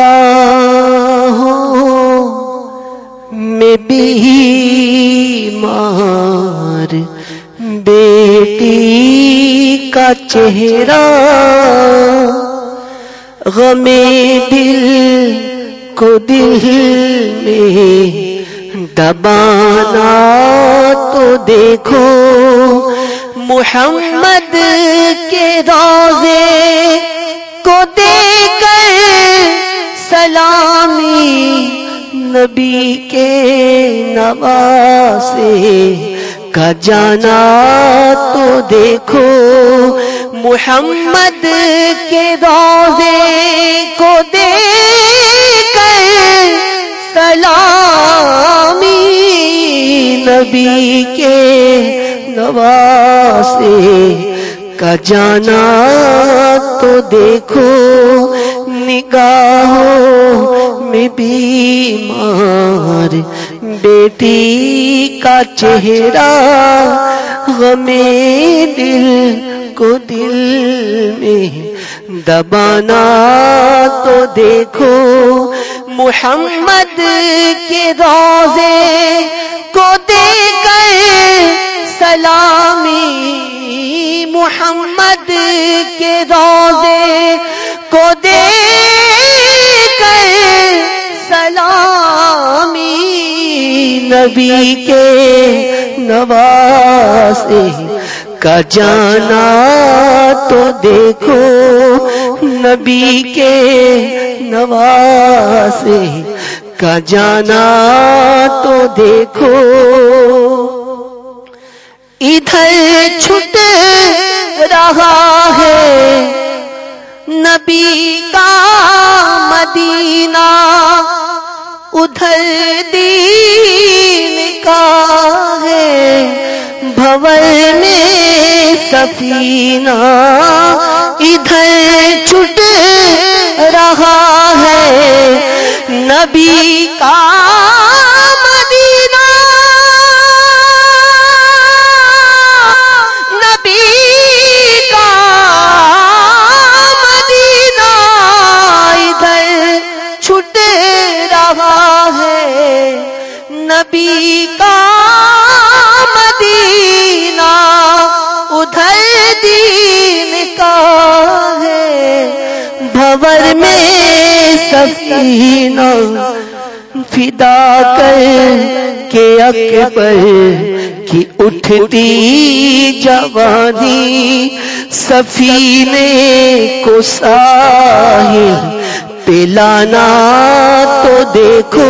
نگاہوں میں بیمار بیٹی کا چہرہ غم دل کو دل میں دبانا تو دیکھو محمد کے روزے کو دے کر سلامی نبی کے نواسے کا جانا تو دیکھو محمد کے روزے کو دے کر سلامی نبی کے نواسے کا جانا تو دیکھو نگاہوں میں بیمار بیٹی کا چہرہ غم دل کو دل میں دبانا تو دیکھو محمد کے روزے کو دے کر سلامی۔ محمد کے روزے کو دے کر سلامی نبی کے نواسے کا جانا تو دیکھو نبی کے نواسے کا جانا تو دیکھو۔ ادھر چھٹ رہا ہے نبی کا مدینہ، ادھر دین کا ہے، بھور میں سفینہ ادھر چھٹ رہا ہے۔ نبی کا رہا ہے۔ نبی کا مدینہ ادھر دین کا ہے۔ بھور میں سفینہ فدا کر کے اکبر کی اٹھتی جوانی سفینے کو ساحل پلانا تو دیکھو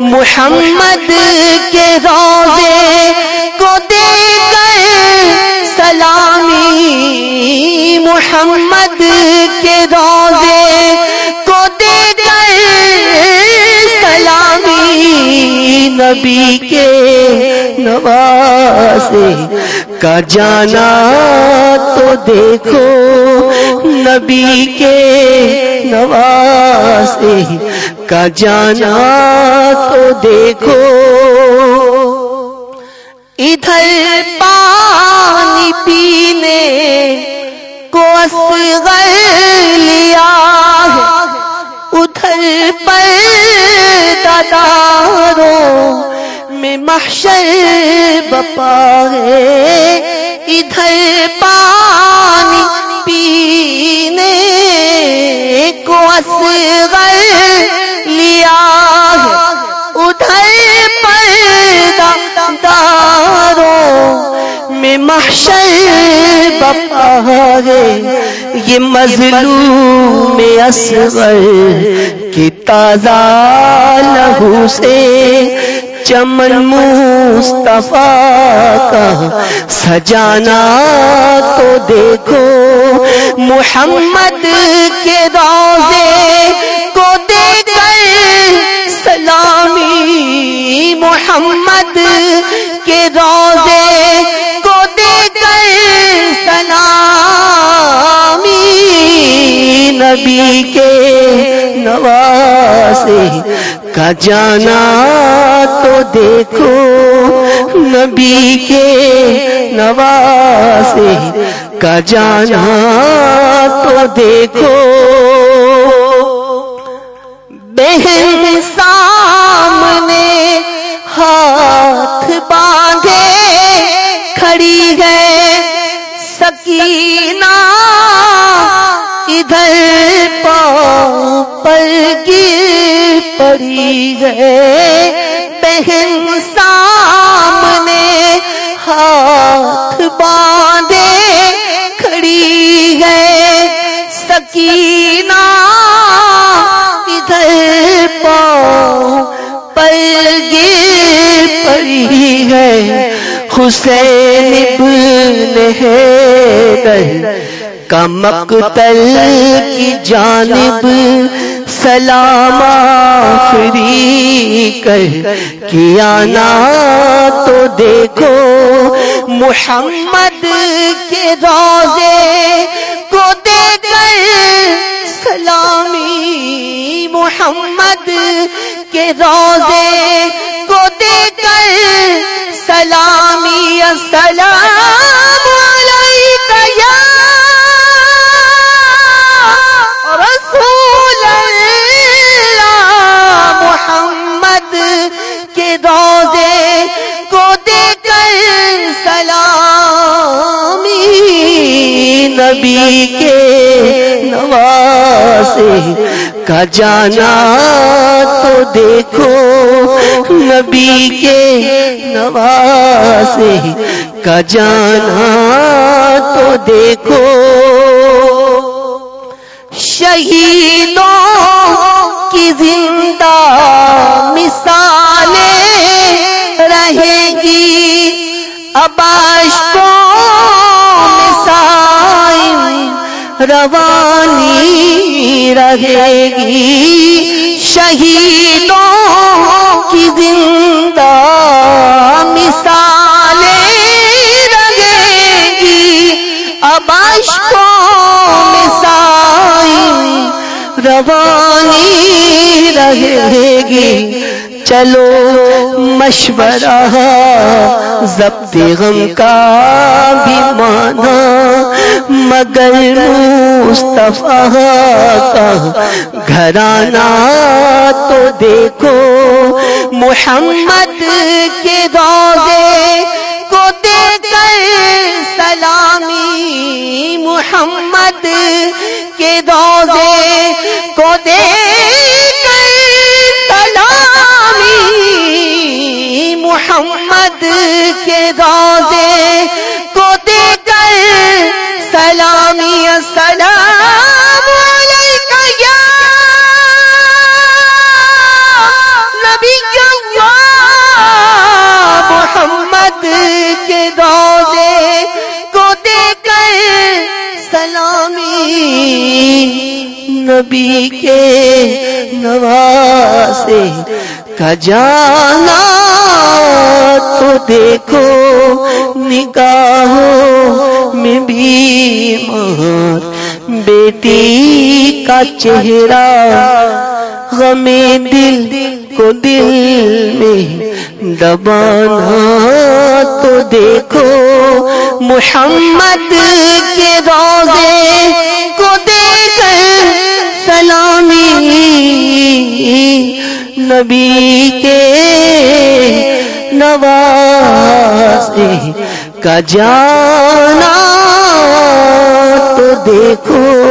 محمد کے روزے نبی کے نواسے کا جانا تو دیکھو نبی کے نواسے کا جانا تو دیکھو۔ ادھر پانی محشر بپا ہے۔ ادھر پانی پینے کو اصغر لیا ہے۔ ادھر پر داروں میں محشر بپا ہے۔ یہ مظلوم میں اصغر کی تازہ لہو سے چمن مصطفیٰ کا سجانا تو دیکھو، محمد کے روزے کو دے کر سلامی، محمد کے روزے کو دے کر سلامی، نبی کے کا جانا تو دیکھو نبی کے نواز کا جانا تو دیکھو بہن سامنے ہاتھ باندھے کھڑی گئے سکینہ ادھر پاؤں پر کی پڑی گئے بہن سامنے ہاتھ باندھے کھڑی گئے سکینہ ادھر پاؤں پر گر پڑی ہے حسین ابن حیدر کا مقتل کی جانب سلام آخری کر کیا نا تو دیکھو محمد کے روزے کو دے کر سلامی محمد کے روزے کو دے کر سلامی السلام روزے کو دے کر سلامی نبی کے نواسے کا جانا تو دیکھو نبی کے نواسے کا جانا تو دیکھو شہیدوں کی زندہ اباش کو مسائل روانی رہے گی۔ شہیدوں کی زندہ مثالیں رہیں گی۔ اباش کو مسائل روانی رہے گی۔ چلو مشورہ ضبط غم کا بھی مانا مگر مصطفیٰ کا گھرانا تو دیکھو محمد کے روزے کو دے کر سلامی محمد کے روزے کو دے محمد کے روزے کو دے کر سلامی السلام علیکہ یا نبی اللہ محمد کے روزے کو دے کر سلامی نبی کے نواسے کا جانا تو دیکھو، نگاہوں میں بیمار بیٹی کا چہرہ غم دل کو دل میں دبانا۔ تو دیکھو، محمد کے روزے کو دے کر سلامی۔ نبی کے نوازے کا جانا تو دیکھو